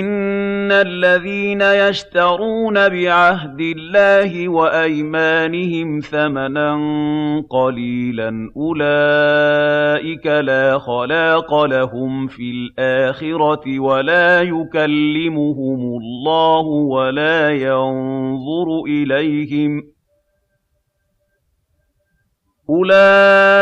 إِنَّ الَّذِينَ يَشْتَرُونَ بِعَهْدِ اللَّهِ وَأَيْمَانِهِمْ ثَمَنًا قَلِيلًا أُولَٰئِكَ لَا خَلَاقَ لَهُمْ فِي الْآخِرَةِ وَلَا يُكَلِّمُهُمُ اللَّهُ وَلَا يَنظُرُ إِلَيْهِمْ أُولَٰئِكَ